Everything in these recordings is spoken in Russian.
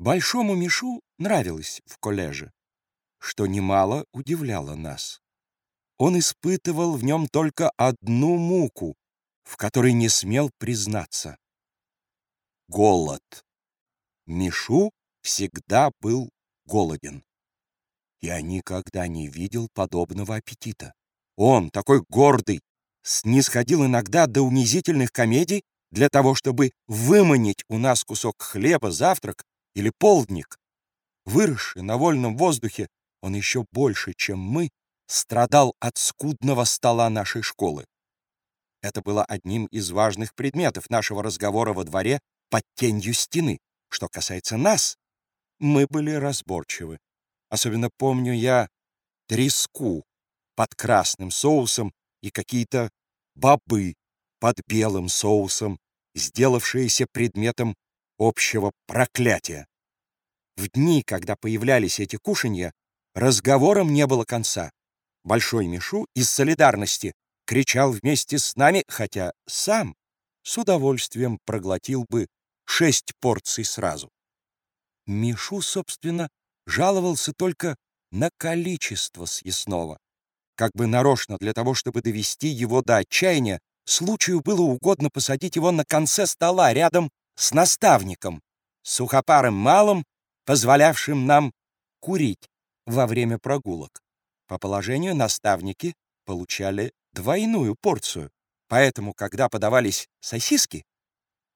Большому Мишу нравилось в коллеже, что немало удивляло нас. Он испытывал в нем только одну муку, в которой не смел признаться. Голод. Мишу всегда был голоден. Я никогда не видел подобного аппетита. Он, такой гордый, снисходил иногда до унизительных комедий для того, чтобы выманить у нас кусок хлеба, завтрак или полдник. Выросший на вольном воздухе, он еще больше, чем мы, страдал от скудного стола нашей школы. Это было одним из важных предметов нашего разговора во дворе под тенью стены. Что касается нас, мы были разборчивы. Особенно помню я треску под красным соусом и какие-то бобы под белым соусом, сделавшиеся предметом общего проклятия. В дни, когда появлялись эти кушанья, разговорам не было конца. Большой Мишу из солидарности кричал вместе с нами, хотя сам с удовольствием проглотил бы шесть порций сразу. Мишу, собственно, жаловался только на количество съестного. Как бы нарочно для того, чтобы довести его до отчаяния, случаю было угодно посадить его на конце стола рядом с наставником, сухопарым малым, позволявшим нам курить во время прогулок. По положению наставники получали двойную порцию, поэтому, когда подавались сосиски,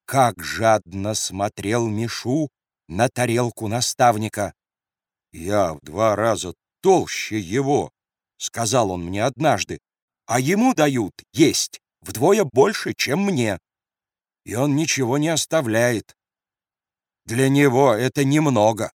как жадно смотрел Мишу на тарелку наставника. «Я в два раза толще его», — сказал он мне однажды, «а ему дают есть вдвое больше, чем мне. И он ничего не оставляет. Для него это немного».